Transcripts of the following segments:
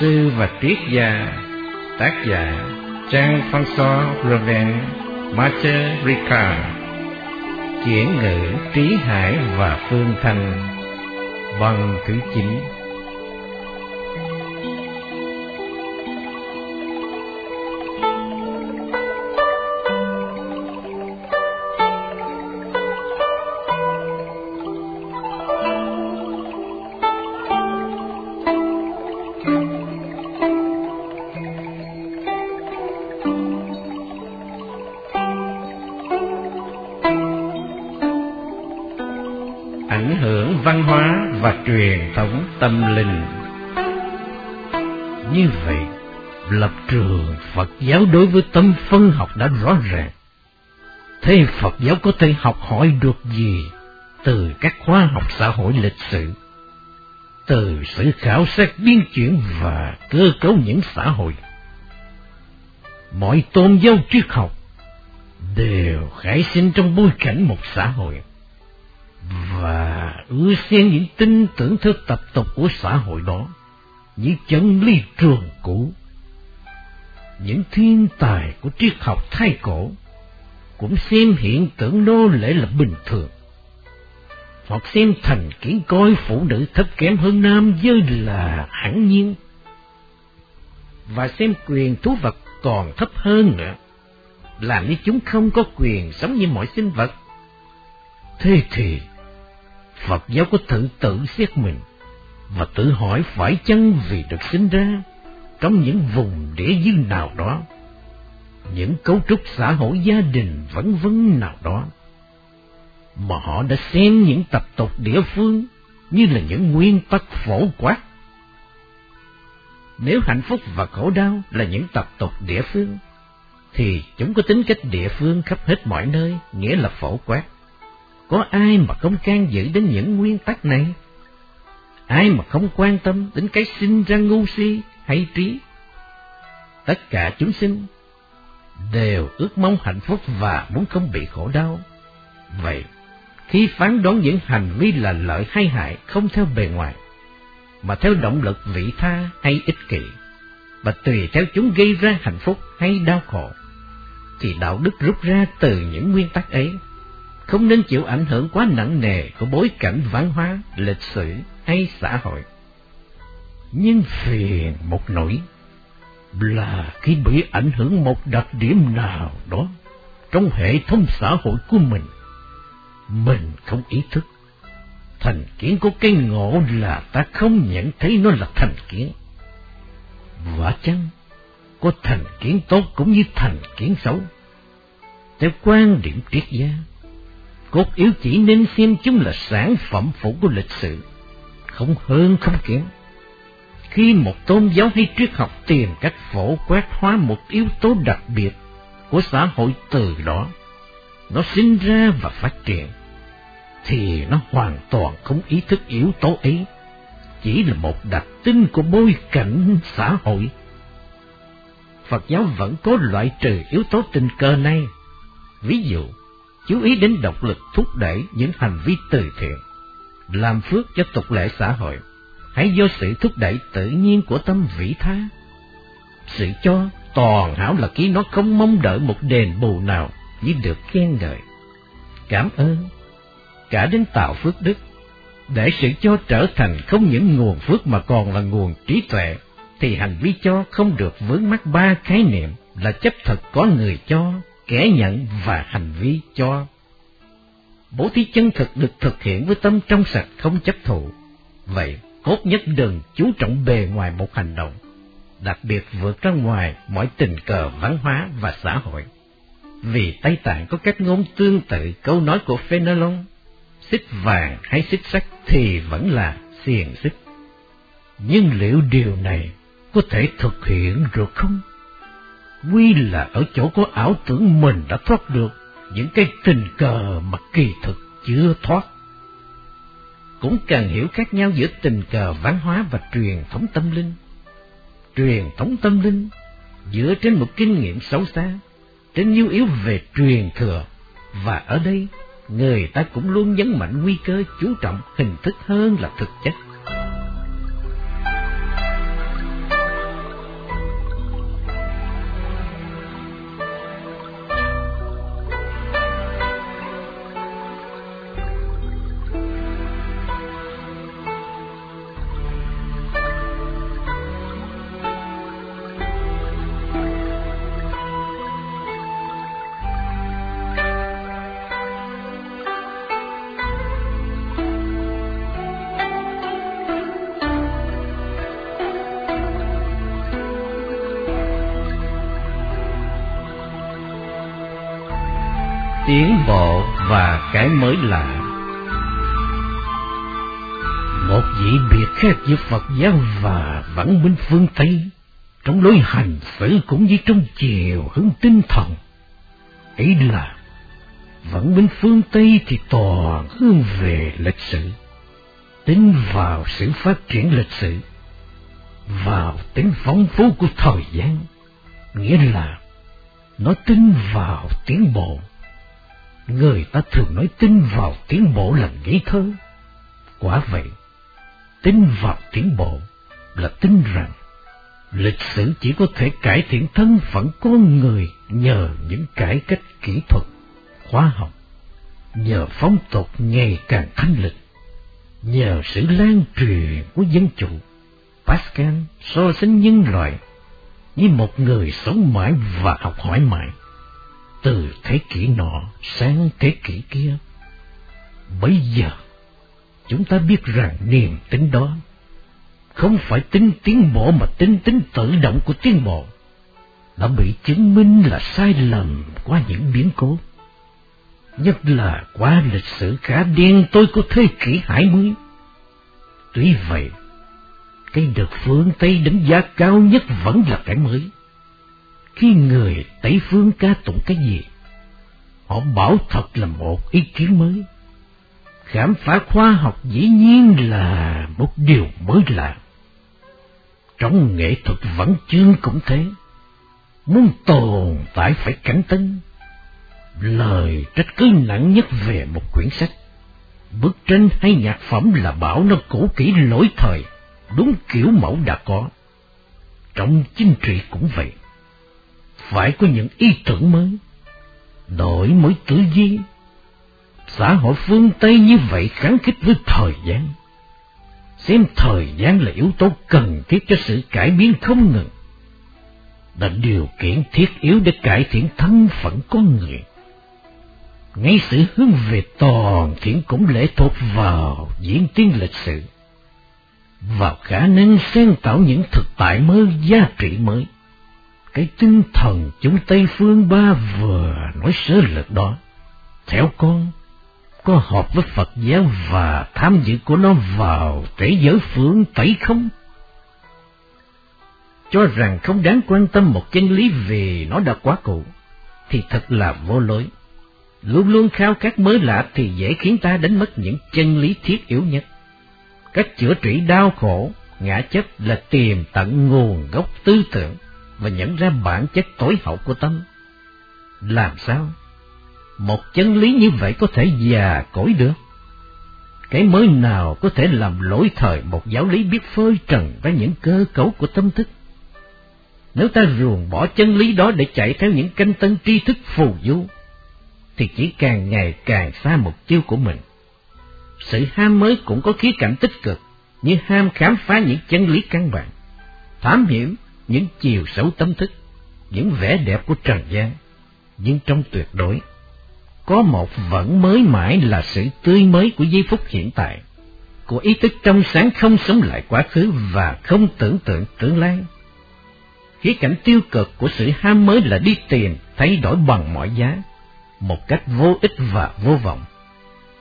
Sư và triết gia, Tác giả Jean-François Robin Martin Ricard, Chuyển ngữ Trí Hải và Phương Thanh, Văn thứ ảnh hưởng văn hóa và truyền thống tâm linh. Như vậy, lập trường Phật giáo đối với tâm phân học đã rõ ràng. Thế Phật giáo có thể học hỏi được gì từ các khoa học xã hội lịch sử, từ sự khảo sát biến chuyển và cơ cấu những xã hội? Mọi tôn giáo triết học đều khải sinh trong bối cảnh một xã hội và ưa xen những tin tưởng theo tập tục của xã hội đó, những chân lý trường cũ. Những thiên tài của triết học thay cổ cũng xem hiện tượng nô lệ là bình thường. Hoặc xem thành kiến coi phụ nữ thấp kém hơn nam giới là hẳn nhiên. Và xem quyền thú vật còn thấp hơn nữa, làm như chúng không có quyền sống như mọi sinh vật. Thế thì, Phật giáo có thử tự xét mình và tự hỏi phải chăng vì được sinh ra trong những vùng địa dư nào đó, những cấu trúc xã hội gia đình vân vân nào đó, mà họ đã xem những tập tục địa phương như là những nguyên tắc phổ quát. Nếu hạnh phúc và khổ đau là những tập tục địa phương, thì chúng có tính cách địa phương khắp hết mọi nơi, nghĩa là phổ quát. Có ai mà không can dự đến những nguyên tắc này? Ai mà không quan tâm đến cái sinh ra ngu si hay trí? Tất cả chúng sinh đều ước mong hạnh phúc và muốn không bị khổ đau. Vậy, khi phán đoán những hành vi là lợi hay hại không theo bề ngoài, mà theo động lực vị tha hay ích kỷ, và tùy theo chúng gây ra hạnh phúc hay đau khổ, thì đạo đức rút ra từ những nguyên tắc ấy không nên chịu ảnh hưởng quá nặng nề của bối cảnh văn hóa, lịch sử hay xã hội. Nhưng phiền một nỗi là khi bị ảnh hưởng một đặc điểm nào đó trong hệ thống xã hội của mình, mình không ý thức. Thành kiến của cái ngộ là ta không nhận thấy nó là thành kiến. vả chăng, có thành kiến tốt cũng như thành kiến xấu. Theo quan điểm triết gia, cốt yếu chỉ nên xem chúng là sản phẩm phụ của lịch sử, không hơn không kém. Khi một tôn giáo hay triết học tìm cách phổ quát hóa một yếu tố đặc biệt của xã hội từ đó, nó sinh ra và phát triển, thì nó hoàn toàn không ý thức yếu tố ấy, chỉ là một đặc tính của bối cảnh xã hội. Phật giáo vẫn có loại trừ yếu tố tình cờ này, ví dụ chú ý đến độc lực thúc đẩy những hành vi từ thiện, làm phước cho tục lệ xã hội, hãy do sự thúc đẩy tự nhiên của tâm vĩ tha. Sự cho toàn hảo là ký nó không mong đợi một đền bù nào như được khen ngợi. Cảm ơn, cả đến tạo phước đức, để sự cho trở thành không những nguồn phước mà còn là nguồn trí tuệ, thì hành vi cho không được vướng mắc ba khái niệm là chấp thật có người cho, kẻ nhận và hành vi cho. Bố thí chân thực được thực hiện với tâm trong sạch không chấp thụ. Vậy, cốt nhất đừng chú trọng bề ngoài một hành động, đặc biệt vượt ra ngoài mọi tình cờ văn hóa và xã hội. Vì Tây Tạng có cách ngôn tương tự câu nói của Fenelon, xích vàng hay xích sắt thì vẫn là xiềng xích. Nhưng liệu điều này có thể thực hiện được không? Quy là ở chỗ có ảo tưởng mình đã thoát được những cái tình cờ mà kỳ thực chưa thoát. Cũng cần hiểu khác nhau giữa tình cờ văn hóa và truyền thống tâm linh. Truyền thống tâm linh dựa trên một kinh nghiệm xấu xa, trên nhu yếu về truyền thừa, và ở đây người ta cũng luôn nhấn mạnh nguy cơ chú trọng hình thức hơn là thực chất. Mới lạ. Một vị biệt khác giữa Phật giáo và văn minh phương Tây, trong lối hành xử cũng như trong chiều hướng tinh thần. Ấy là Văn Minh phương Tây thì toàn hướng về lịch sử, tính vào sự phát triển lịch sử, vào tính phong phú của thời gian, nghĩa là nó tin vào tiến bộ. Người ta thường nói tin vào tiến bộ là nghĩ thơ. Quả vậy, tin vào tiến bộ là tin rằng lịch sử chỉ có thể cải thiện thân phận con người nhờ những cải cách kỹ thuật khoa học, nhờ phong tục ngày càng thanh lịch, nhờ sự lan truyền của dân chủ, Pascal so sánh nhân loại với một người sống mãi và học hỏi mãi, từ thế kỷ nọ sang thế kỷ kia. Bây giờ, chúng ta biết rằng niềm tin đó không phải tính tiến bộ mà tính tính tự động của tiến bộ đã bị chứng minh là sai lầm qua những biến cố nhất là qua lịch sử khá đen tôi của thế kỷ hai mươi. Tuy vậy, cái được phương Tây đánh giá cao nhất vẫn là cái mới. Khi người Tây phương ca tụng cái gì, họ bảo thật là một ý kiến mới. Khám phá khoa học dĩ nhiên là một điều mới lạ. Trong nghệ thuật vẫn chương cũng thế, muốn tồn tại phải cảnh tinh, lời trách cứ nặng nhất về một quyển sách. Bức tranh hay nhạc phẩm là bảo nó cũ kỹ lỗi thời, đúng kiểu mẫu đã có. Trong chính trị cũng vậy. Phải có những ý tưởng mới, đổi mới tư duy. Xã hội phương Tây như vậy kháng khích với thời gian. Xem thời gian là yếu tố cần thiết cho sự cải biến không ngừng là điều kiện thiết yếu để cải thiện thân phận con người ngay sự hướng về toàn thiện cũng lệ thuộc vào diễn tiến lịch sử, vào khả năng sáng tạo những thực tại mới giá trị mới. Cái tinh thần chúng Tây Phương Ba vừa nói sơ lược đó, theo con, có hợp với Phật giáo và tham dự của nó vào thế giới phương Tây không? Cho rằng không đáng quan tâm một chân lý vì nó đã quá cũ thì thật là vô lối luôn luôn khao khát mới lạ thì dễ khiến ta đánh mất những chân lý thiết yếu nhất. Cách chữa trị đau khổ, ngã chấp là tìm tận nguồn gốc tư tưởng và nhận ra bản chất tối hậu của tâm. Làm sao? Một chân lý như vậy có thể già cỗi được. Cái mới nào có thể làm lỗi thời một giáo lý biết phơi trần ra những cơ cấu của tâm thức? Nếu ta ruồng bỏ chân lý đó để chạy theo những canh tân tri thức phù du, thì chỉ càng ngày càng xa mục tiêu của mình. Sự ham mới cũng có khía cạnh tích cực, như ham khám phá những chân lý căn bản, thám hiểm những chiều xấu tâm thức, những vẻ đẹp của trần gian. Nhưng trong tuyệt đối, có một vẫn mới mãi là sự tươi mới của giây phút hiện tại, của ý thức trong sáng không sống lại quá khứ và không tưởng tượng tương lai. Khía cạnh tiêu cực của sự ham mới là đi tìm, thay đổi bằng mọi giá, một cách vô ích và vô vọng.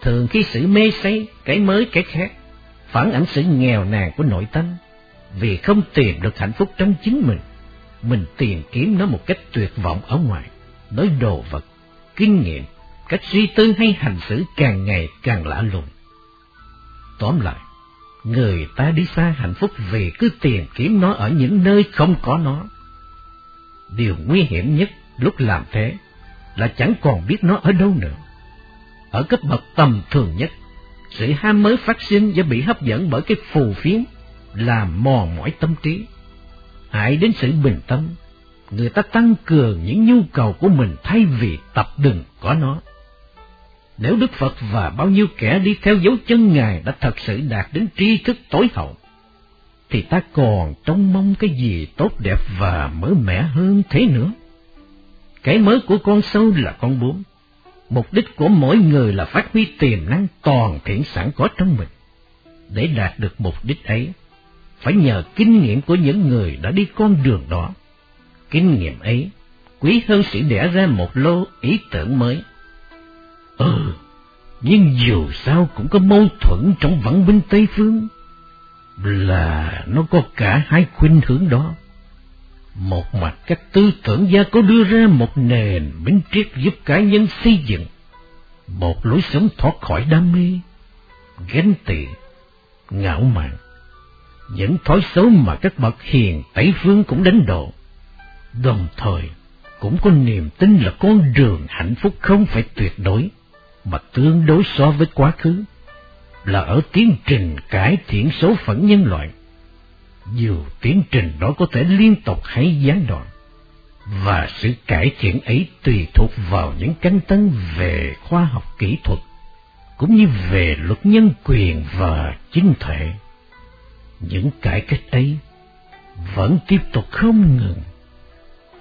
Thường khi sự mê say, cái mới cái khác, phản ảnh sự nghèo nàn của nội tâm, vì không tìm được hạnh phúc trong chính mình, mình tìm kiếm nó một cách tuyệt vọng ở ngoài, nói đồ vật, kinh nghiệm, cách suy tư hay hành xử càng ngày càng lạ lùng. Tóm lại, người ta đi xa hạnh phúc vì cứ tìm kiếm nó ở những nơi không có nó. Điều nguy hiểm nhất lúc làm thế là chẳng còn biết nó ở đâu nữa. Ở cấp bậc tầm thường nhất, sự ham mới phát sinh do bị hấp dẫn bởi cái phù phiếm làm mòn mỏi tâm trí. Hại đến sự bình tâm, người ta tăng cường những nhu cầu của mình thay vì tập đừng có nó. Nếu Đức Phật và bao nhiêu kẻ đi theo dấu chân Ngài đã thật sự đạt đến tri thức tối hậu, thì ta còn trông mong cái gì tốt đẹp và mới mẻ hơn thế nữa. Cái mới của con sâu là con bướm. Mục đích của mỗi người là phát huy tiềm năng toàn thiện sẵn có trong mình. Để đạt được mục đích ấy, phải nhờ kinh nghiệm của những người đã đi con đường đó. Kinh nghiệm ấy quý hơn sự đẻ ra một lô ý tưởng mới. Ừ, nhưng dù sao cũng có mâu thuẫn trong văn minh Tây Phương. Là nó có cả hai khuynh hướng đó. Một mặt các tư tưởng gia có đưa ra một nền minh triết giúp cá nhân xây dựng, một lối sống thoát khỏi đam mê, ghen tị, ngạo mạn, những thói xấu mà các bậc hiền Tây Phương cũng đánh độ. Đồng thời, cũng có niềm tin là con đường hạnh phúc không phải tuyệt đối, mà tương đối so với quá khứ, là ở tiến trình cải thiện số phận nhân loại. Dù tiến trình đó có thể liên tục hay gián đoạn, và sự cải thiện ấy tùy thuộc vào những cánh tấn về khoa học kỹ thuật, cũng như về luật nhân quyền và chính thể. Những cải cách ấy vẫn tiếp tục không ngừng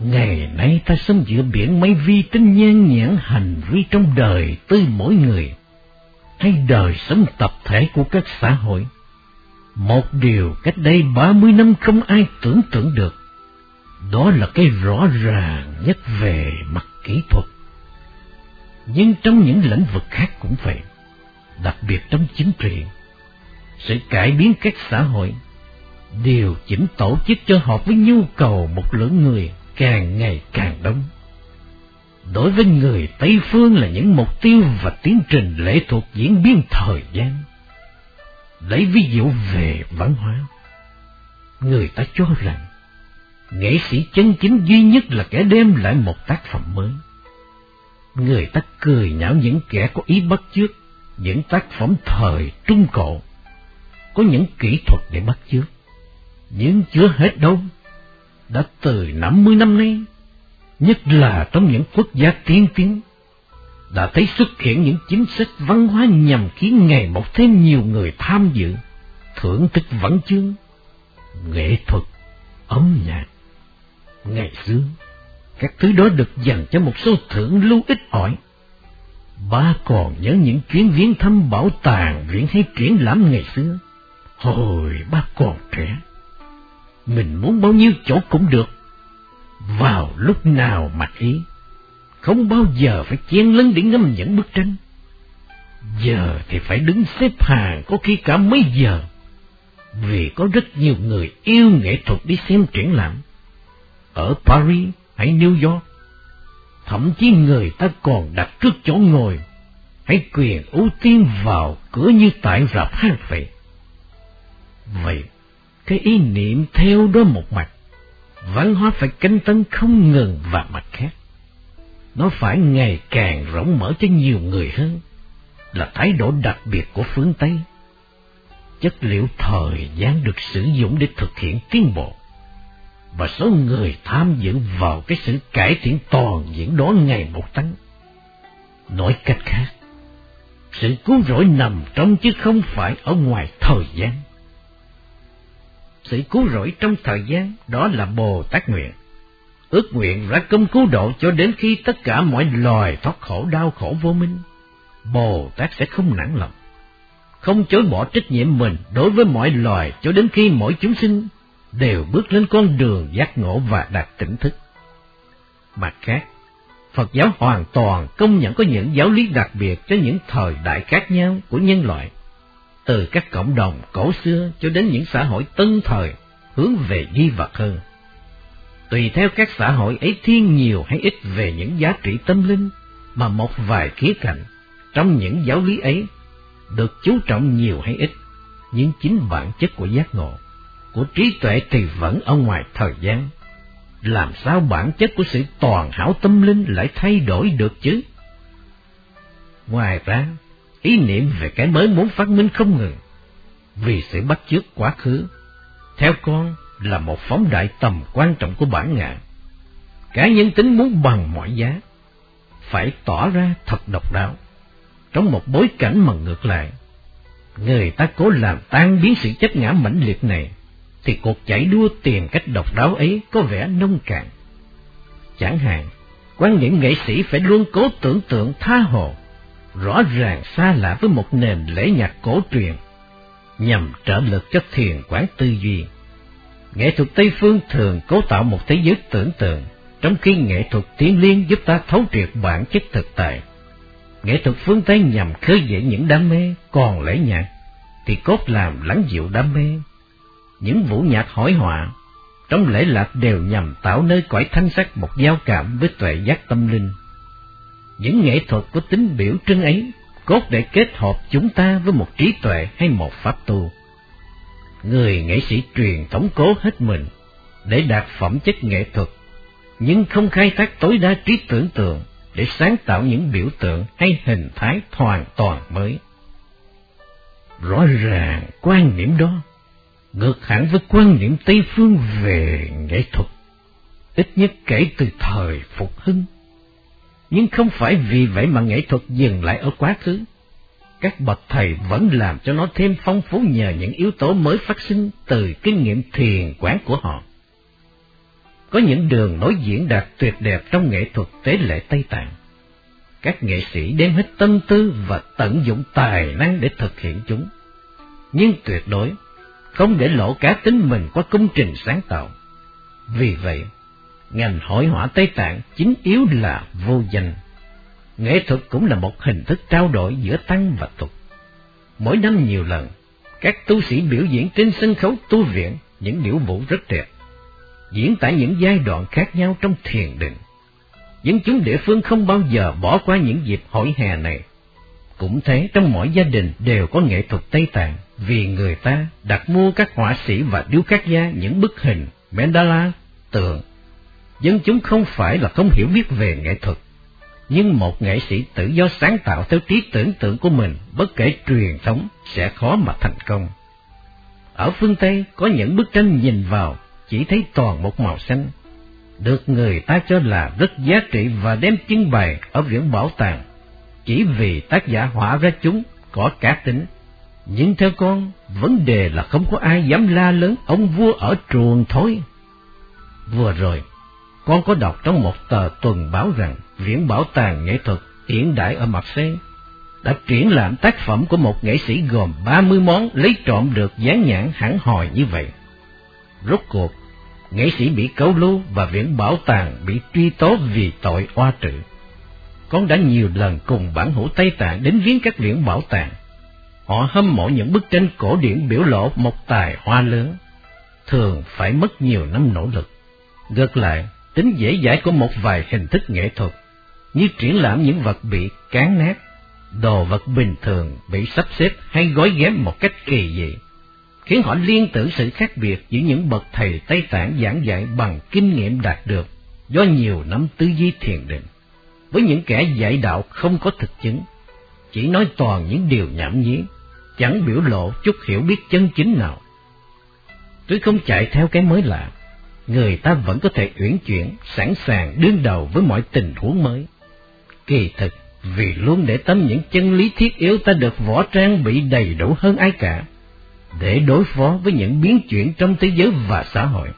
Ngày nay ta sống giữa biển mấy vi tính nhan nhãn hành vi trong đời tư mỗi người, hay đời sống tập thể của các xã hội. Một điều cách đây ba mươi năm không ai tưởng tượng được, đó là cái rõ ràng nhất về mặt kỹ thuật. Nhưng trong những lĩnh vực khác cũng vậy, đặc biệt trong chính trị, sự cải biến các xã hội, điều chỉnh tổ chức cho hợp với nhu cầu một lượng người càng ngày càng đông. Đối với người Tây Phương là những mục tiêu và tiến trình lệ thuộc diễn biến thời gian. Lấy ví dụ về văn hóa, người ta cho rằng nghệ sĩ chân chính duy nhất là kẻ đem lại một tác phẩm mới. Người ta cười nhạo những kẻ có ý bắt chước những tác phẩm thời trung cổ, có những kỹ thuật để bắt chước, nhưng chưa hết đâu đã từ 50 năm nay, nhất là trong những quốc gia tiên tiến, đã thấy xuất hiện những chính sách văn hóa nhằm khiến ngày một thêm nhiều người tham dự, thưởng thức văn chương, nghệ thuật, âm nhạc. Ngày xưa, các thứ đó được dành cho một số thưởng lưu ít ỏi. Ba còn nhớ những chuyến viếng thăm bảo tàng, viện hay triển lãm ngày xưa. Hồi ba còn trẻ mình muốn bao nhiêu chỗ cũng được. Vào lúc nào mặc ý, không bao giờ phải chen lấn để ngâm những bức tranh. Giờ thì phải đứng xếp hàng có khi cả mấy giờ, vì có rất nhiều người yêu nghệ thuật đi xem triển lãm. Ở Paris hay New York, thậm chí người ta còn đặt trước chỗ ngồi, hãy quyền ưu tiên vào cửa như tại rạp hát vậy. Vậy cái ý niệm theo đó một mặt, văn hóa phải canh tân không ngừng và mặt khác. Nó phải ngày càng rộng mở cho nhiều người hơn, là thái độ đặc biệt của phương Tây. Chất liệu thời gian được sử dụng để thực hiện tiến bộ, và số người tham dự vào cái sự cải thiện toàn diện đó ngày một tăng. Nói cách khác, sự cứu rỗi nằm trong chứ không phải ở ngoài thời gian sự cứu rỗi trong thời gian đó là Bồ Tát nguyện. Ước nguyện ra công cứu độ cho đến khi tất cả mọi loài thoát khổ đau khổ vô minh. Bồ Tát sẽ không nản lòng, không chối bỏ trách nhiệm mình đối với mọi loài cho đến khi mỗi chúng sinh đều bước lên con đường giác ngộ và đạt tỉnh thức. Mặt khác, Phật giáo hoàn toàn công nhận có những giáo lý đặc biệt cho những thời đại khác nhau của nhân loại từ các cộng đồng cổ xưa cho đến những xã hội tân thời hướng về di vật hơn. Tùy theo các xã hội ấy thiên nhiều hay ít về những giá trị tâm linh, mà một vài khía cạnh trong những giáo lý ấy được chú trọng nhiều hay ít, nhưng chính bản chất của giác ngộ, của trí tuệ thì vẫn ở ngoài thời gian. Làm sao bản chất của sự toàn hảo tâm linh lại thay đổi được chứ? Ngoài ra, ý niệm về cái mới muốn phát minh không ngừng, vì sự bắt chước quá khứ. Theo con là một phóng đại tầm quan trọng của bản ngã. Cá nhân tính muốn bằng mọi giá, phải tỏ ra thật độc đáo. Trong một bối cảnh mà ngược lại, người ta cố làm tan biến sự chấp ngã mãnh liệt này, thì cuộc chạy đua tìm cách độc đáo ấy có vẻ nông cạn. Chẳng hạn, quan niệm nghệ sĩ phải luôn cố tưởng tượng tha hồ, rõ ràng xa lạ với một nền lễ nhạc cổ truyền, nhằm trợ lực cho thiền quán tư duy. Nghệ thuật Tây Phương thường cố tạo một thế giới tưởng tượng, trong khi nghệ thuật tiến liên giúp ta thấu triệt bản chất thực tại. Nghệ thuật phương Tây nhằm khơi dậy những đam mê, còn lễ nhạc thì cốt làm lắng dịu đam mê. Những vũ nhạc hỏi họa trong lễ lạc đều nhằm tạo nơi cõi thanh sắc một giao cảm với tuệ giác tâm linh. Những nghệ thuật có tính biểu trưng ấy cốt để kết hợp chúng ta với một trí tuệ hay một pháp tu. Người nghệ sĩ truyền thống cố hết mình để đạt phẩm chất nghệ thuật, nhưng không khai thác tối đa trí tưởng tượng để sáng tạo những biểu tượng hay hình thái hoàn toàn mới. Rõ ràng quan niệm đó ngược hẳn với quan niệm Tây phương về nghệ thuật, ít nhất kể từ thời phục hưng. Nhưng không phải vì vậy mà nghệ thuật dừng lại ở quá khứ. Các bậc thầy vẫn làm cho nó thêm phong phú nhờ những yếu tố mới phát sinh từ kinh nghiệm thiền quán của họ. Có những đường nối diễn đạt tuyệt đẹp trong nghệ thuật tế lễ Tây Tạng. Các nghệ sĩ đem hết tâm tư và tận dụng tài năng để thực hiện chúng. Nhưng tuyệt đối không để lộ cá tính mình qua công trình sáng tạo. Vì vậy, ngành hội họa Tây Tạng chính yếu là vô danh. Nghệ thuật cũng là một hình thức trao đổi giữa tăng và tục. Mỗi năm nhiều lần, các tu sĩ biểu diễn trên sân khấu tu viện những điệu vũ rất đẹp, diễn tại những giai đoạn khác nhau trong thiền định. Dân chúng địa phương không bao giờ bỏ qua những dịp hội hè này. Cũng thế, trong mỗi gia đình đều có nghệ thuật Tây Tạng, vì người ta đặt mua các họa sĩ và điêu khắc gia những bức hình, mandala, tượng. Dân chúng không phải là không hiểu biết về nghệ thuật, nhưng một nghệ sĩ tự do sáng tạo theo trí tưởng tượng của mình, bất kể truyền thống, sẽ khó mà thành công. Ở phương Tây có những bức tranh nhìn vào chỉ thấy toàn một màu xanh, được người ta cho là rất giá trị và đem trưng bày ở viện bảo tàng, chỉ vì tác giả họa ra chúng có cá tính nhưng theo con, vấn đề là không có ai dám la lớn ông vua ở truồng thôi. Vừa rồi, con có đọc trong một tờ tuần báo rằng Viện Bảo tàng Nghệ thuật hiện đại ở Marseille đã triển lãm tác phẩm của một nghệ sĩ gồm 30 món lấy trộm được dán nhãn hẳn hòi như vậy. Rốt cuộc, nghệ sĩ bị cấu lưu và Viện Bảo tàng bị truy tố vì tội oa trự. Con đã nhiều lần cùng bản hữu Tây Tạng đến viếng các viện bảo tàng Họ hâm mộ những bức tranh cổ điển biểu lộ một tài hoa lớn, thường phải mất nhiều năm nỗ lực. Ngược lại, tính dễ dãi của một vài hình thức nghệ thuật, như triển lãm những vật bị cán nát, đồ vật bình thường bị sắp xếp hay gói ghém một cách kỳ dị, khiến họ liên tưởng sự khác biệt giữa những bậc thầy Tây Tạng giảng dạy bằng kinh nghiệm đạt được do nhiều năm tư duy thiền định, với những kẻ dạy đạo không có thực chứng, chỉ nói toàn những điều nhảm nhí, chẳng biểu lộ chút hiểu biết chân chính nào. Tôi không chạy theo cái mới lạ, người ta vẫn có thể uyển chuyển, sẵn sàng đương đầu với mọi tình huống mới. Kỳ thực, vì luôn để tâm những chân lý thiết yếu ta được võ trang bị đầy đủ hơn ai cả, để đối phó với những biến chuyển trong thế giới và xã hội.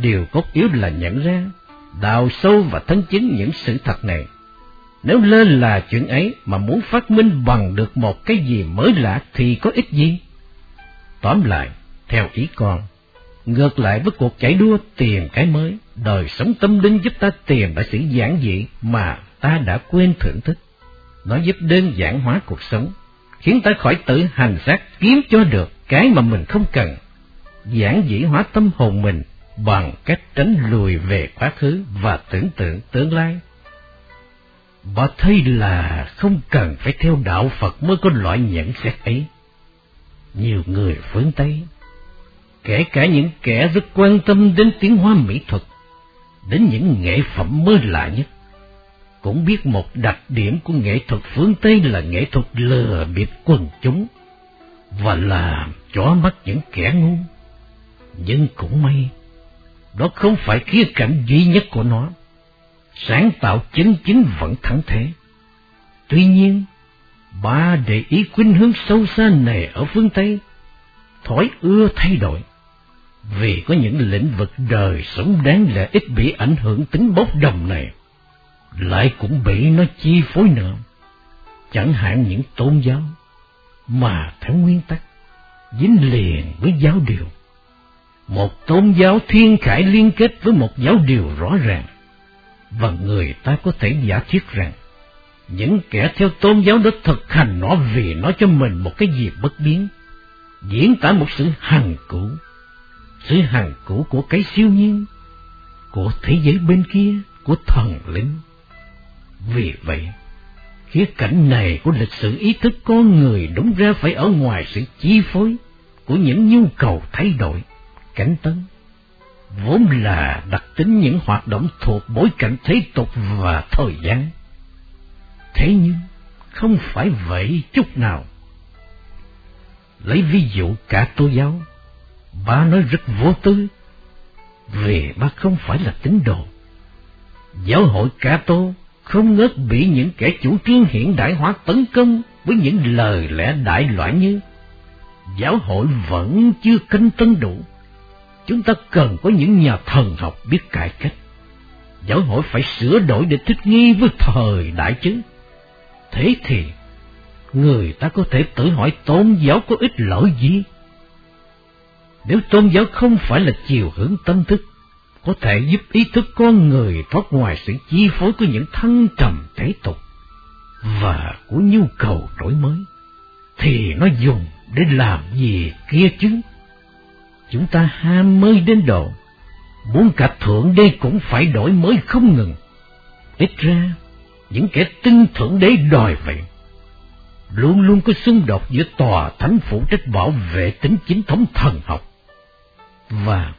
Điều cốt yếu là nhận ra, đào sâu và thân chính những sự thật này nếu lơ là chuyện ấy mà muốn phát minh bằng được một cái gì mới lạ thì có ích gì? Tóm lại, theo ý con, ngược lại với cuộc chạy đua tìm cái mới, đời sống tâm linh giúp ta tìm lại sự giản dị mà ta đã quên thưởng thức. Nó giúp đơn giản hóa cuộc sống, khiến ta khỏi tự hành xác kiếm cho được cái mà mình không cần. Giản dị hóa tâm hồn mình bằng cách tránh lùi về quá khứ và tưởng tượng tương lai Bà thấy là không cần phải theo đạo Phật mới có loại nhận xét ấy. Nhiều người phương Tây, kể cả những kẻ rất quan tâm đến tiếng hoa mỹ thuật, đến những nghệ phẩm mới lạ nhất, cũng biết một đặc điểm của nghệ thuật phương Tây là nghệ thuật lừa bịp quần chúng và làm chó mắt những kẻ ngu. Nhưng cũng may, đó không phải khía cạnh duy nhất của nó sáng tạo chân chính vẫn thắng thế. Tuy nhiên, ba để ý khuynh hướng sâu xa này ở phương Tây, thói ưa thay đổi, vì có những lĩnh vực đời sống đáng lẽ ít bị ảnh hưởng tính bốc đồng này, lại cũng bị nó chi phối nữa. Chẳng hạn những tôn giáo, mà theo nguyên tắc, dính liền với giáo điều. Một tôn giáo thiên khải liên kết với một giáo điều rõ ràng và người ta có thể giả thiết rằng những kẻ theo tôn giáo đó thực hành nó vì nó cho mình một cái gì bất biến, diễn tả một sự hằng cũ, sự hằng cũ của cái siêu nhiên, của thế giới bên kia, của thần linh. Vì vậy, khía cạnh này của lịch sử ý thức con người đúng ra phải ở ngoài sự chi phối của những nhu cầu thay đổi, cảnh tấn, vốn là đặc tính những hoạt động thuộc bối cảnh thế tục và thời gian. Thế nhưng, không phải vậy chút nào. Lấy ví dụ cả tô giáo, ba nói rất vô tư, vì ba không phải là tín đồ. Giáo hội Ca-tô không ngớt bị những kẻ chủ trương hiện đại hóa tấn công với những lời lẽ đại loại như giáo hội vẫn chưa canh tân đủ. Chúng ta cần có những nhà thần học biết cải cách. Giáo hội phải sửa đổi để thích nghi với thời đại chứ. Thế thì, người ta có thể tự hỏi tôn giáo có ích lợi gì? Nếu tôn giáo không phải là chiều hướng tâm thức, có thể giúp ý thức con người thoát ngoài sự chi phối của những thăng trầm thế tục và của nhu cầu đổi mới, thì nó dùng để làm gì kia chứ? Chúng ta ham mê đến độ, muốn cả thượng đế cũng phải đổi mới không ngừng. Ít ra, những kẻ tin thượng đế đòi vậy. Luôn luôn có xung đột giữa tòa thánh phụ trách bảo vệ tính chính thống thần học và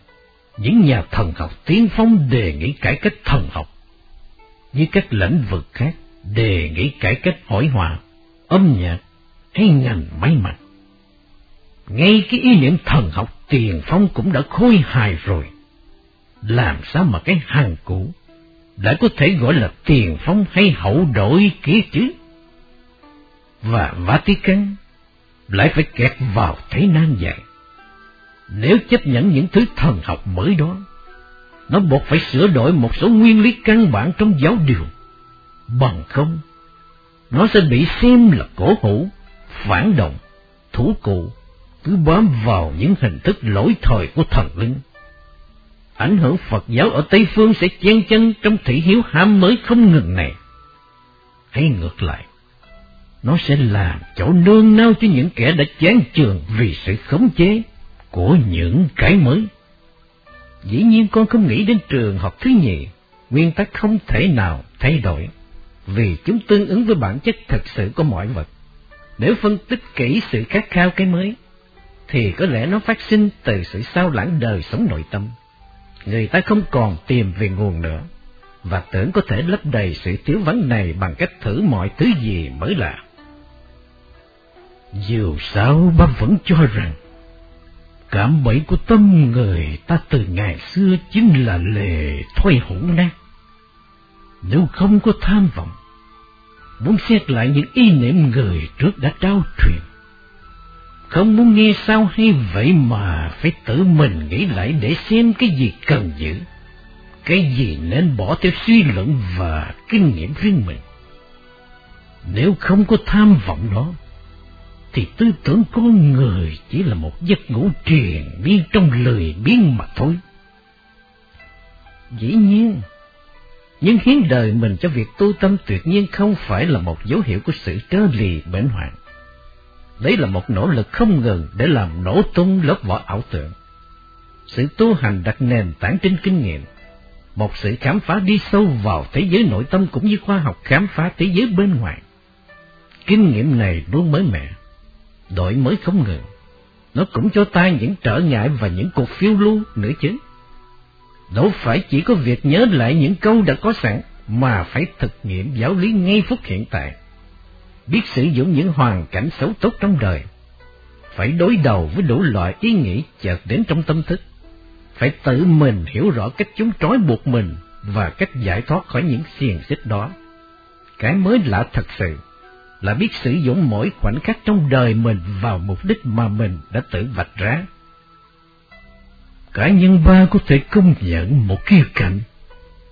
những nhà thần học tiên phong đề nghị cải cách thần học, như các lĩnh vực khác đề nghị cải cách hội họa, âm nhạc hay ngành may mặc. Ngay cái ý niệm thần học tiền phong cũng đã khôi hài rồi. Làm sao mà cái hàng cũ lại có thể gọi là tiền phong hay hậu đổi kia chứ? Và Vatican lại phải kẹt vào thế nan dài. Nếu chấp nhận những thứ thần học mới đó, nó buộc phải sửa đổi một số nguyên lý căn bản trong giáo điều. Bằng không, nó sẽ bị xem là cổ hủ, phản động, thủ cụ, cứ bám vào những hình thức lỗi thời của thần linh. Ảnh hưởng Phật giáo ở Tây Phương sẽ chen chân trong thị hiếu ham mới không ngừng này. Hay ngược lại, nó sẽ làm chỗ nương nao cho những kẻ đã chán trường vì sự khống chế của những cái mới. Dĩ nhiên con không nghĩ đến trường học thứ nhì, nguyên tắc không thể nào thay đổi, vì chúng tương ứng với bản chất thật sự của mọi vật. Nếu phân tích kỹ sự khát khao cái mới, thì có lẽ nó phát sinh từ sự sao lãng đời sống nội tâm. Người ta không còn tìm về nguồn nữa, và tưởng có thể lấp đầy sự thiếu vắng này bằng cách thử mọi thứ gì mới lạ. Dù sao bác vẫn cho rằng Cảm bẫy của tâm người ta từ ngày xưa chính là lề thôi hữu nát. Nếu không có tham vọng, muốn xét lại những ý niệm người trước đã trao truyền, không muốn nghe sao hay vậy mà phải tự mình nghĩ lại để xem cái gì cần giữ, cái gì nên bỏ theo suy luận và kinh nghiệm riêng mình. Nếu không có tham vọng đó, thì tư tưởng con người chỉ là một giấc ngủ triền miên trong lười biếng mà thôi. Dĩ nhiên, nhưng hiến đời mình cho việc tu tâm tuyệt nhiên không phải là một dấu hiệu của sự trơ lì bệnh hoạn. Đấy là một nỗ lực không ngừng để làm nổ tung lớp vỏ ảo tưởng. Sự tu hành đặt nền tảng trên kinh nghiệm, một sự khám phá đi sâu vào thế giới nội tâm cũng như khoa học khám phá thế giới bên ngoài. Kinh nghiệm này luôn mới mẻ, đổi mới không ngừng. Nó cũng cho ta những trở ngại và những cuộc phiêu lưu nữa chứ. Đâu phải chỉ có việc nhớ lại những câu đã có sẵn, mà phải thực nghiệm giáo lý ngay phút hiện tại. Biết sử dụng những hoàn cảnh xấu tốt trong đời. Phải đối đầu với đủ loại ý nghĩ chợt đến trong tâm thức. Phải tự mình hiểu rõ cách chúng trói buộc mình và cách giải thoát khỏi những xiềng xích đó. Cái mới lạ thật sự là biết sử dụng mỗi khoảnh khắc trong đời mình vào mục đích mà mình đã tự vạch ra. Cả nhân ba có thể công nhận một khía cạnh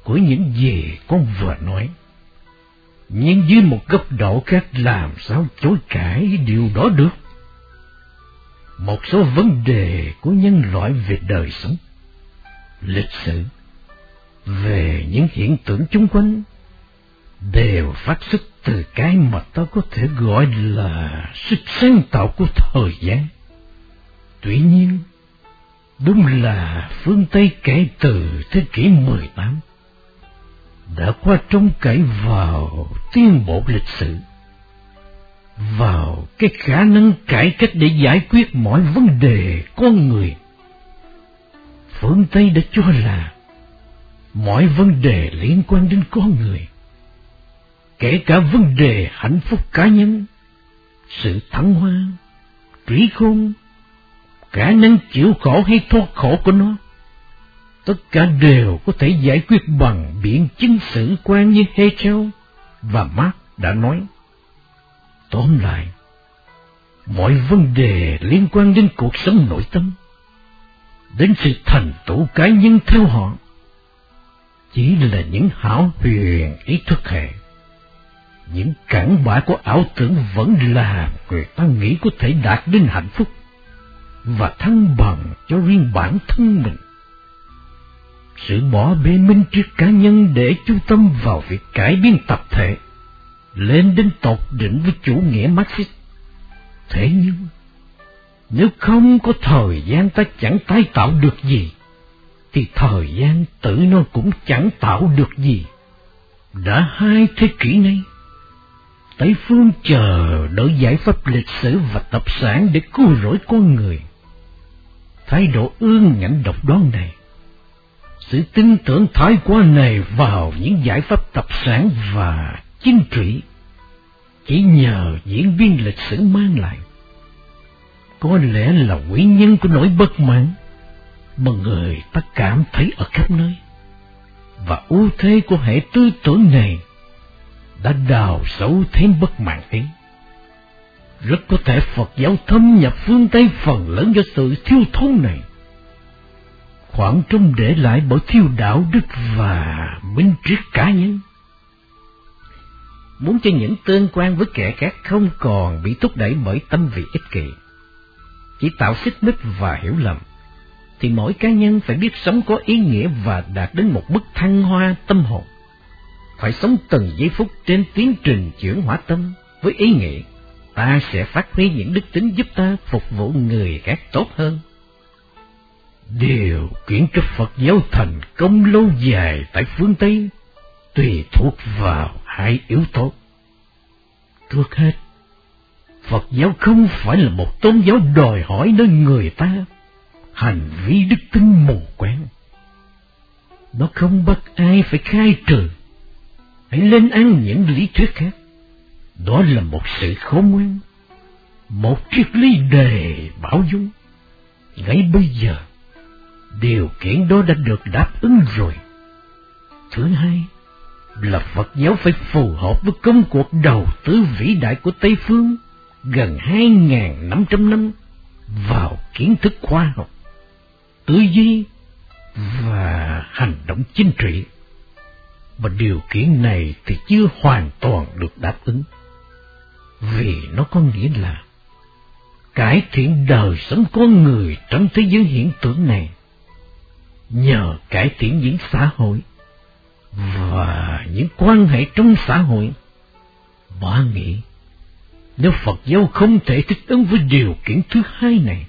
của những gì con vừa nói. Nhưng dưới một góc độ khác làm sao chối cãi điều đó được? Một số vấn đề của nhân loại về đời sống, lịch sử, về những hiện tượng chung quanh đều phát xuất từ cái mà ta có thể gọi là sức sáng tạo của thời gian. Tuy nhiên, đúng là phương Tây kể từ thế kỷ 18 đã qua trông cậy vào tiến bộ lịch sử, vào cái khả năng cải cách để giải quyết mọi vấn đề con người. Phương Tây đã cho là mọi vấn đề liên quan đến con người, kể cả vấn đề hạnh phúc cá nhân, sự thăng hoa, trí khôn, khả năng chịu khổ hay thoát khổ của nó, tất cả đều có thể giải quyết bằng biện chứng sử quan như Hegel và Marx đã nói. Tóm lại, mọi vấn đề liên quan đến cuộc sống nội tâm, đến sự thành tựu cá nhân theo họ, chỉ là những hảo huyền ý thức hệ. Những cản bã của ảo tưởng vẫn là người ta nghĩ có thể đạt đến hạnh phúc và thăng bằng cho riêng bản thân mình. Sự bỏ bê minh triết cá nhân để chú tâm vào việc cải biến tập thể, lên đến tột đỉnh với chủ nghĩa Marxist. Thế nhưng, nếu không có thời gian ta chẳng tái tạo được gì, thì thời gian tự nó cũng chẳng tạo được gì. Đã hai thế kỷ nay, Tây phương chờ đợi giải pháp lịch sử và tập sản để cứu rỗi con người. Thái độ ương ngạnh độc đoán này, sự tin tưởng thái quá này vào những giải pháp tập sản và chính trị, chỉ nhờ diễn viên lịch sử mang lại. Có lẽ là nguyên nhân của nỗi bất mãn mà người ta cảm thấy ở khắp nơi. Và ưu thế của hệ tư tưởng này đã đào sâu thêm bất mãn ấy. Rất có thể Phật giáo thâm nhập phương Tây phần lớn do sự thiêu thốn này. Khoảng trung để lại bởi thiêu đạo đức và minh triết cá nhân. Muốn cho những tương quan với kẻ khác không còn bị thúc đẩy bởi tâm vị ích kỷ, chỉ tạo xích mích và hiểu lầm, thì mỗi cá nhân phải biết sống có ý nghĩa và đạt đến một mức thăng hoa tâm hồn phải sống từng giây phút trên tiến trình chuyển hóa tâm với ý nghĩa ta sẽ phát huy những đức tính giúp ta phục vụ người khác tốt hơn. Điều kiện cho Phật giáo thành công lâu dài tại phương Tây tùy thuộc vào hai yếu tố. Trước hết, Phật giáo không phải là một tôn giáo đòi hỏi nơi người ta hành vi đức tính mù quáng. Nó không bắt ai phải khai trừ hãy lên án những lý thuyết khác. Đó là một sự khôn ngoan, một triết lý đề bảo dung. Ngay bây giờ, điều kiện đó đã được đáp ứng rồi. Thứ hai, là Phật giáo phải phù hợp với công cuộc đầu tư vĩ đại của Tây Phương gần hai ngàn năm trăm năm vào kiến thức khoa học, tư duy và hành động chính trị mà điều kiện này thì chưa hoàn toàn được đáp ứng. Vì nó có nghĩa là cải thiện đời sống con người trong thế giới hiện tượng này nhờ cải thiện những xã hội và những quan hệ trong xã hội. Bà nghĩ, nếu Phật giáo không thể thích ứng với điều kiện thứ hai này,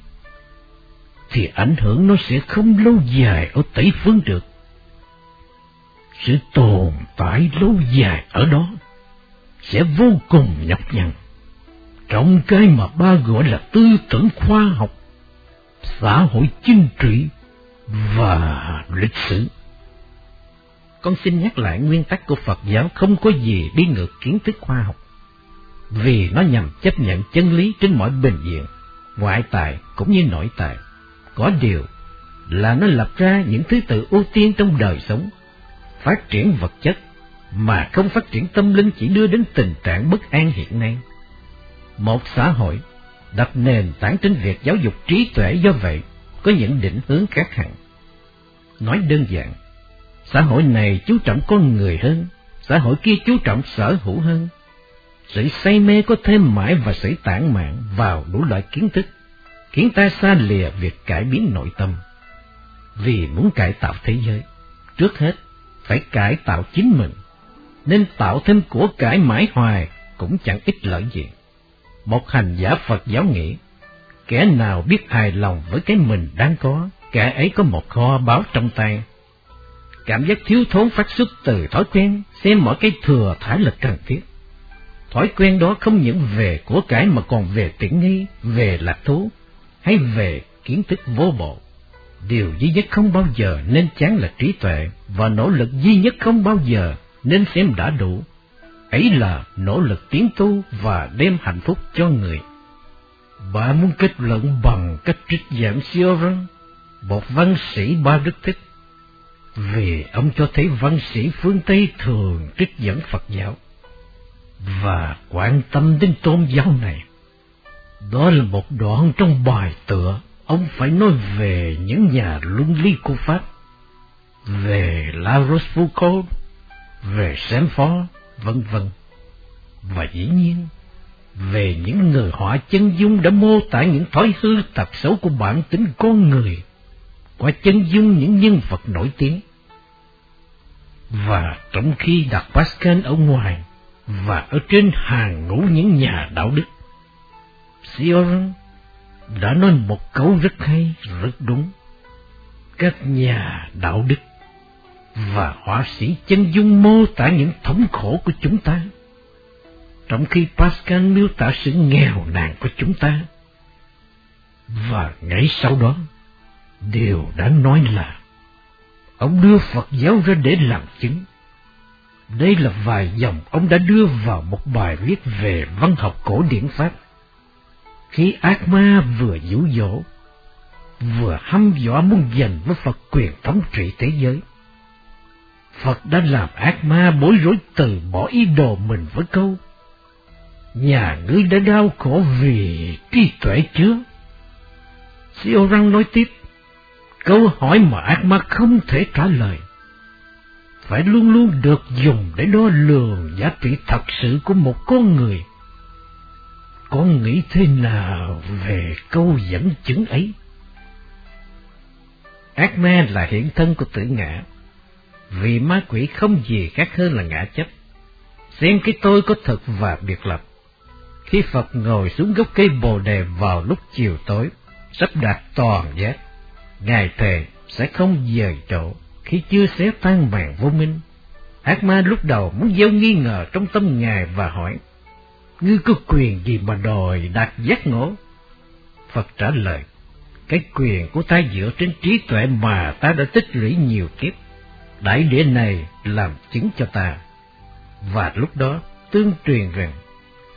thì ảnh hưởng nó sẽ không lâu dài ở Tây Phương được sự tồn tại lâu dài ở đó sẽ vô cùng nhọc nhằn trong cái mà ba gọi là tư tưởng khoa học, xã hội chính trị và lịch sử. Con xin nhắc lại nguyên tắc của Phật giáo không có gì đi ngược kiến thức khoa học, vì nó nhằm chấp nhận chân lý trên mọi bình diện, ngoại tài cũng như nội tài. Có điều là nó lập ra những thứ tự ưu tiên trong đời sống phát triển vật chất mà không phát triển tâm linh chỉ đưa đến tình trạng bất an hiện nay. Một xã hội đặt nền tảng trên việc giáo dục trí tuệ do vậy có những định hướng khác hẳn. Nói đơn giản, xã hội này chú trọng con người hơn, xã hội kia chú trọng sở hữu hơn. Sự say mê có thêm mãi và sự tản mạn vào đủ loại kiến thức, khiến ta xa lìa việc cải biến nội tâm. Vì muốn cải tạo thế giới, trước hết phải cải tạo chính mình. nên tạo thêm của cải mãi hoài cũng chẳng ích lợi gì. Một hành giả Phật giáo nghĩ, kẻ nào biết hài lòng với cái mình đang có, kẻ ấy có một kho báo trong tay. Cảm giác thiếu thốn phát xuất từ thói quen, xem mọi cái thừa thải là cần thiết. Thói quen đó không những về của cải mà còn về tiện nghi, về lạc thú, hay về kiến thức vô bộ. Điều duy nhất không bao giờ nên chán là trí tuệ, và nỗ lực duy nhất không bao giờ nên xem đã đủ. Ấy là nỗ lực tiến tu và đem hạnh phúc cho người. Bạn muốn kết luận bằng cách trích giảm Sioran, một văn sĩ ba đức thích, vì ông cho thấy văn sĩ phương Tây thường trích dẫn Phật giáo và quan tâm đến tôn giáo này. Đó là một đoạn trong bài tựa, ông phải nói về những nhà luân lý của Pháp, về La Rochefoucauld, về Saint-Fort, vân vân. Và dĩ nhiên, về những người họa chân dung đã mô tả những thói hư tật xấu của bản tính con người, qua chân dung những nhân vật nổi tiếng. Và trong khi đặt Pascal ở ngoài, và ở trên hàng ngũ những nhà đạo đức. Sion đã nói một câu rất hay, rất đúng. Các nhà đạo đức và họa sĩ chân dung mô tả những thống khổ của chúng ta, trong khi Pascal miêu tả sự nghèo nàn của chúng ta. Và ngay sau đó, điều đáng nói là, ông đưa Phật giáo ra để làm chứng đây là vài dòng ông đã đưa vào một bài viết về văn học cổ điển Pháp. Khi ác ma vừa dữ dỗ, vừa hăm dọa muốn giành với Phật quyền thống trị thế giới. Phật đã làm ác ma bối rối từ bỏ ý đồ mình với câu. Nhà ngươi đã đau khổ vì trí tuệ chưa? Siêu Răng nói tiếp, câu hỏi mà ác ma không thể trả lời phải luôn luôn được dùng để đo lường giá trị thật sự của một con người. Con nghĩ thế nào về câu dẫn chứng ấy? Ác ma là hiện thân của tử ngã, vì ma quỷ không gì khác hơn là ngã chấp. Xem cái tôi có thật và biệt lập. Khi Phật ngồi xuống gốc cây bồ đề vào lúc chiều tối, sắp đạt toàn giác, Ngài thề sẽ không dời chỗ khi chưa xé tan màn vô minh. Ác ma lúc đầu muốn gieo nghi ngờ trong tâm Ngài và hỏi, Ngươi có quyền gì mà đòi đạt giác ngộ? Phật trả lời, cái quyền của ta dựa trên trí tuệ mà ta đã tích lũy nhiều kiếp. Đại địa này làm chứng cho ta. Và lúc đó tương truyền rằng,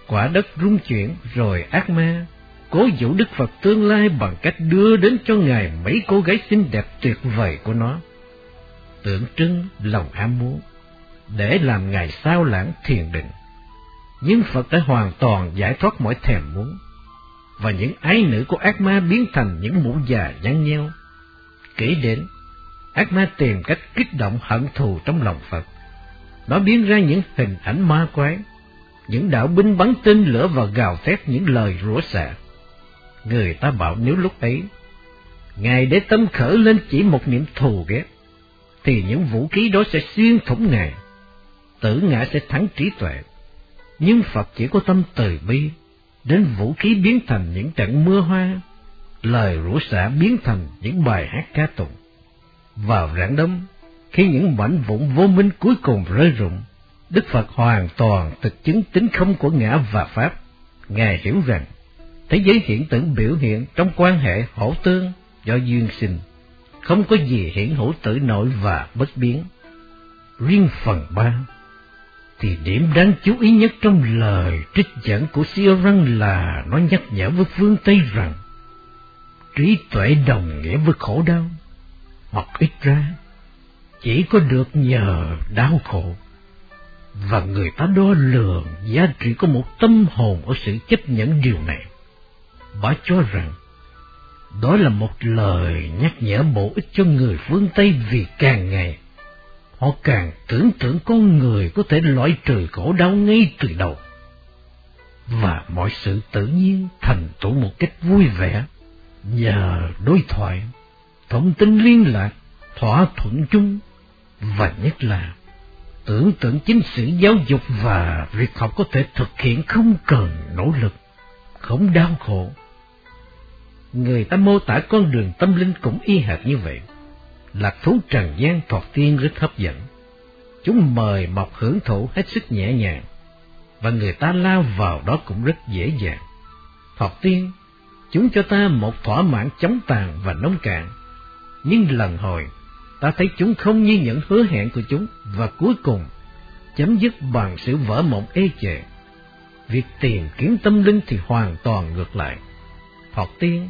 quả đất rung chuyển rồi ác ma cố dụ Đức Phật tương lai bằng cách đưa đến cho Ngài mấy cô gái xinh đẹp tuyệt vời của nó tượng trưng lòng ham muốn, để làm Ngài sao lãng thiền định. Nhưng Phật đã hoàn toàn giải thoát mọi thèm muốn, và những ái nữ của ác ma biến thành những mũ già nhăn nheo. Kể đến, ác ma tìm cách kích động hận thù trong lòng Phật. Nó biến ra những hình ảnh ma quái, những đạo binh bắn tên lửa và gào thét những lời rủa xả. Người ta bảo nếu lúc ấy, Ngài để tâm khởi lên chỉ một niệm thù ghét, thì những vũ khí đó sẽ xuyên thủng ngài, tử ngã sẽ thắng trí tuệ. Nhưng Phật chỉ có tâm từ bi, đến vũ khí biến thành những trận mưa hoa, lời rủa xả biến thành những bài hát ca tụng. Vào rạng đông, khi những mảnh vụn vô minh cuối cùng rơi rụng, Đức Phật hoàn toàn thực chứng tính không của ngã và Pháp. Ngài hiểu rằng, thế giới hiện tượng biểu hiện trong quan hệ hỗ tương do duyên sinh không có gì hiển hữu tử nội và bất biến. Riêng phần ba, thì điểm đáng chú ý nhất trong lời trích dẫn của Sioran là nó nhắc nhở với phương Tây rằng trí tuệ đồng nghĩa với khổ đau, hoặc ít ra chỉ có được nhờ đau khổ. Và người ta đo lường giá trị của một tâm hồn ở sự chấp nhận điều này. Bà cho rằng đó là một lời nhắc nhở bổ ích cho người phương Tây vì càng ngày họ càng tưởng tượng con người có thể loại trừ khổ đau ngay từ đầu. Và mọi sự tự nhiên thành tụ một cách vui vẻ nhờ đối thoại, thông tin liên lạc, thỏa thuận chung và nhất là tưởng tượng chính sự giáo dục và việc học có thể thực hiện không cần nỗ lực, không đau khổ. Người ta mô tả con đường tâm linh cũng y hệt như vậy là thú trần gian thoạt tiên rất hấp dẫn. Chúng mời mọc hưởng thụ hết sức nhẹ nhàng, và người ta lao vào đó cũng rất dễ dàng. Thoạt tiên, chúng cho ta một thỏa mãn chóng tàn và nông cạn. Nhưng lần hồi, ta thấy chúng không như những hứa hẹn của chúng, và cuối cùng, chấm dứt bằng sự vỡ mộng ê chề. Việc tìm kiếm tâm linh thì hoàn toàn ngược lại. Thoạt tiên,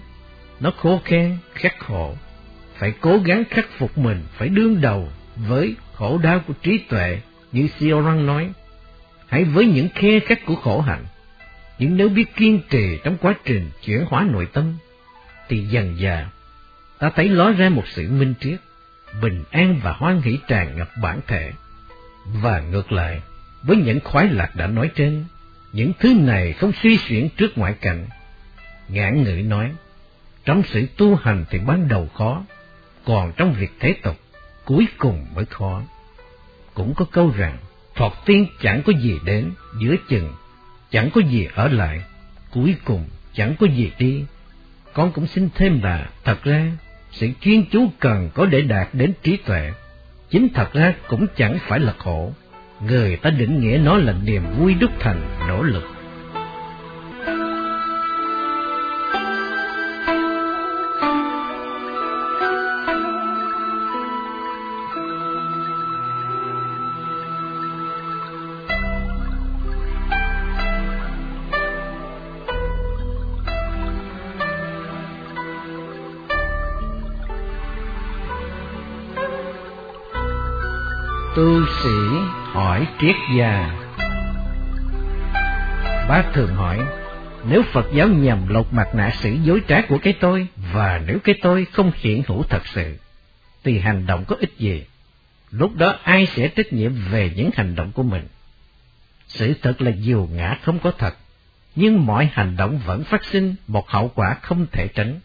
nó khô khen, khắc khổ, phải cố gắng khắc phục mình, phải đương đầu với khổ đau của trí tuệ, như Sioran nói, hãy với những khe khắc của khổ hạnh. Nhưng nếu biết kiên trì trong quá trình chuyển hóa nội tâm, thì dần dà ta thấy ló ra một sự minh triết, bình an và hoan hỷ tràn ngập bản thể. Và ngược lại, với những khoái lạc đã nói trên, những thứ này không suy xuyển trước ngoại cảnh. Ngạn ngữ nói, trong sự tu hành thì ban đầu khó, còn trong việc thế tục, cuối cùng mới khó. Cũng có câu rằng, Phật tiên chẳng có gì đến, giữa chừng, chẳng có gì ở lại, cuối cùng chẳng có gì đi. Con cũng xin thêm là, thật ra, sự chuyên chú cần có để đạt đến trí tuệ, chính thật ra cũng chẳng phải là khổ. Người ta định nghĩa nó là niềm vui đúc thành nỗ lực. Hỏi triết gia. Bác thường hỏi nếu phật giáo nhằm lột mặt nạ sự dối trá của cái tôi và nếu cái tôi không hiện hữu thật sự thì hành động có ích gì? Lúc đó ai sẽ trách nhiệm về những hành động của mình? Sự thật là dù ngã không có thật nhưng mọi hành động vẫn phát sinh một hậu quả không thể tránh.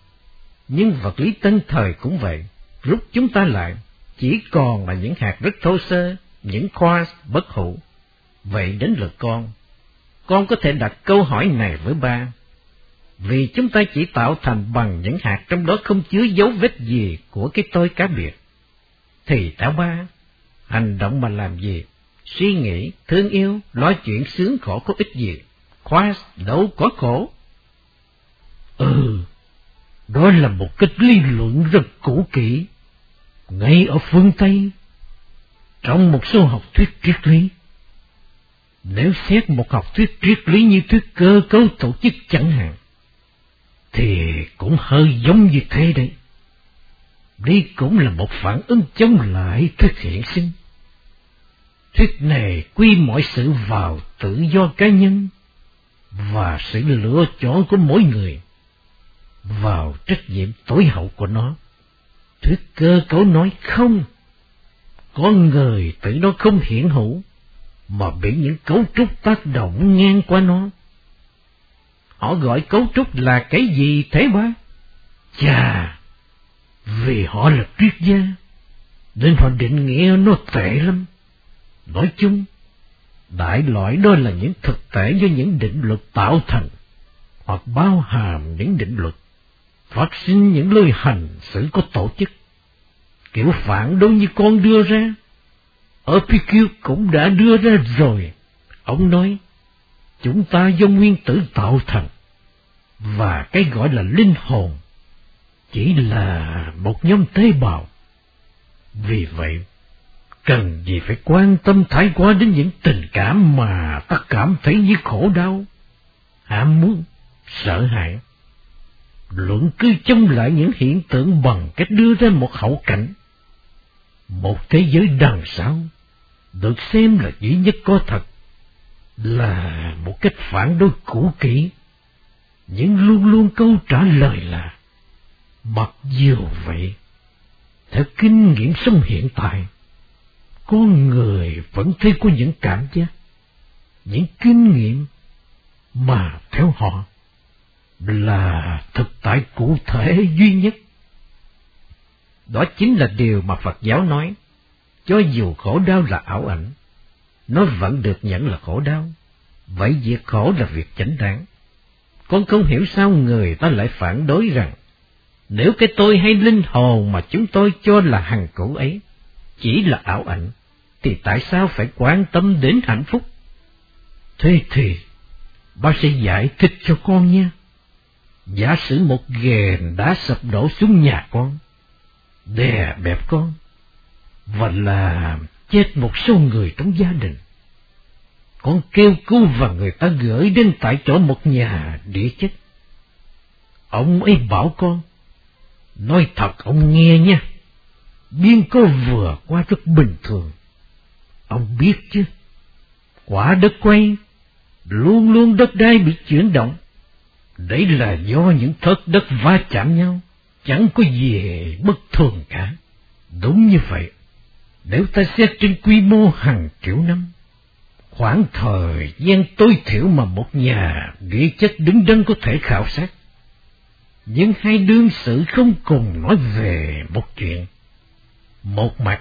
Nhưng vật lý tân thời cũng vậy rút chúng ta lại chỉ còn là những hạt rất thô sơ, những khoa bất hữu. Vậy đến lượt con, con có thể đặt câu hỏi này với ba. Vì chúng ta chỉ tạo thành bằng những hạt trong đó không chứa dấu vết gì của cái tôi cá biệt. Thì thảo ba, hành động mà làm gì? Suy nghĩ, thương yêu, nói chuyện sướng khổ có ích gì? Khoa đâu có khổ. Ừ, đó là một cách lý luận rất cũ kỹ ngay ở phương Tây, trong một số học thuyết triết lý. Nếu xét một học thuyết triết lý như thuyết cơ cấu tổ chức chẳng hạn, thì cũng hơi giống như thế đấy. Đây cũng là một phản ứng chống lại thuyết hiện sinh. Thuyết này quy mọi sự vào tự do cá nhân và sự lựa chọn của mỗi người vào trách nhiệm tối hậu của nó thuyết cơ cấu nói không. Con người tự nó không hiện hữu, mà bị những cấu trúc tác động ngang qua nó. Họ gọi cấu trúc là cái gì thế ba? Chà, vì họ là triết gia, nên họ định nghĩa nó tệ lắm. Nói chung, đại loại đó là những thực thể do những định luật tạo thành, hoặc bao hàm những định luật phát sinh những lời hành xử có tổ chức. Kiểu phản đối như con đưa ra, Epicure cũng đã đưa ra rồi. Ông nói, chúng ta do nguyên tử tạo thành, và cái gọi là linh hồn chỉ là một nhóm tế bào. Vì vậy, cần gì phải quan tâm thái quá đến những tình cảm mà ta cảm thấy như khổ đau, ham muốn, sợ hãi luận cứ chống lại những hiện tượng bằng cách đưa ra một hậu cảnh. Một thế giới đằng sau, được xem là duy nhất có thật, là một cách phản đối cũ kỹ, nhưng luôn luôn câu trả lời là, mặc dù vậy, theo kinh nghiệm sống hiện tại, con người vẫn thấy có những cảm giác, những kinh nghiệm mà theo họ là thực tại cụ thể duy nhất. Đó chính là điều mà Phật giáo nói, cho dù khổ đau là ảo ảnh, nó vẫn được nhận là khổ đau. Vậy việc khổ là việc chánh đáng. Con không hiểu sao người ta lại phản đối rằng, nếu cái tôi hay linh hồn mà chúng tôi cho là hằng cũ ấy, chỉ là ảo ảnh, thì tại sao phải quan tâm đến hạnh phúc? Thế thì, bác sẽ giải thích cho con nha. Giả sử một ghền đã sập đổ xuống nhà con, đè bẹp con, và làm chết một số người trong gia đình. Con kêu cứu và người ta gửi đến tại chỗ một nhà địa chất. Ông ấy bảo con, nói thật ông nghe nha, biên có vừa qua rất bình thường. Ông biết chứ, quả đất quay, luôn luôn đất đai bị chuyển động. Đấy là do những thớt đất va chạm nhau, chẳng có gì bất thường cả. Đúng như vậy, nếu ta xét trên quy mô hàng triệu năm, khoảng thời gian tối thiểu mà một nhà địa chất đứng đắn có thể khảo sát. những hai đương sự không cùng nói về một chuyện. Một mặt,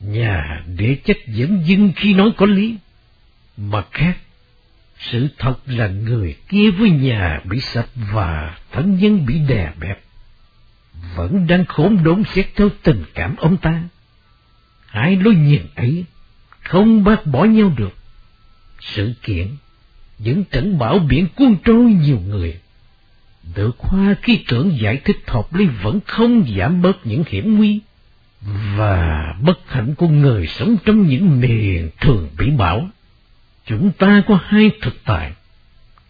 nhà địa chất dẫn dưng khi nói có lý. Mặt khác, sự thật là người kia với nhà bị sập và thân nhân bị đè bẹp. Vẫn đang khốn đốn xét theo tình cảm ông ta. Hai lối nhìn ấy không bác bỏ nhau được. Sự kiện những trận bão biển cuốn trôi nhiều người. Được khoa khi tưởng giải thích hợp lý vẫn không giảm bớt những hiểm nguy và bất hạnh của người sống trong những miền thường bị bão. Chúng ta có hai thực tại,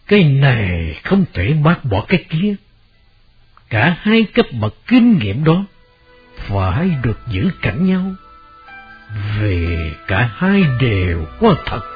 cái này không thể bác bỏ cái kia. Cả hai cấp bậc kinh nghiệm đó phải được giữ cạnh nhau, vì cả hai đều có thật.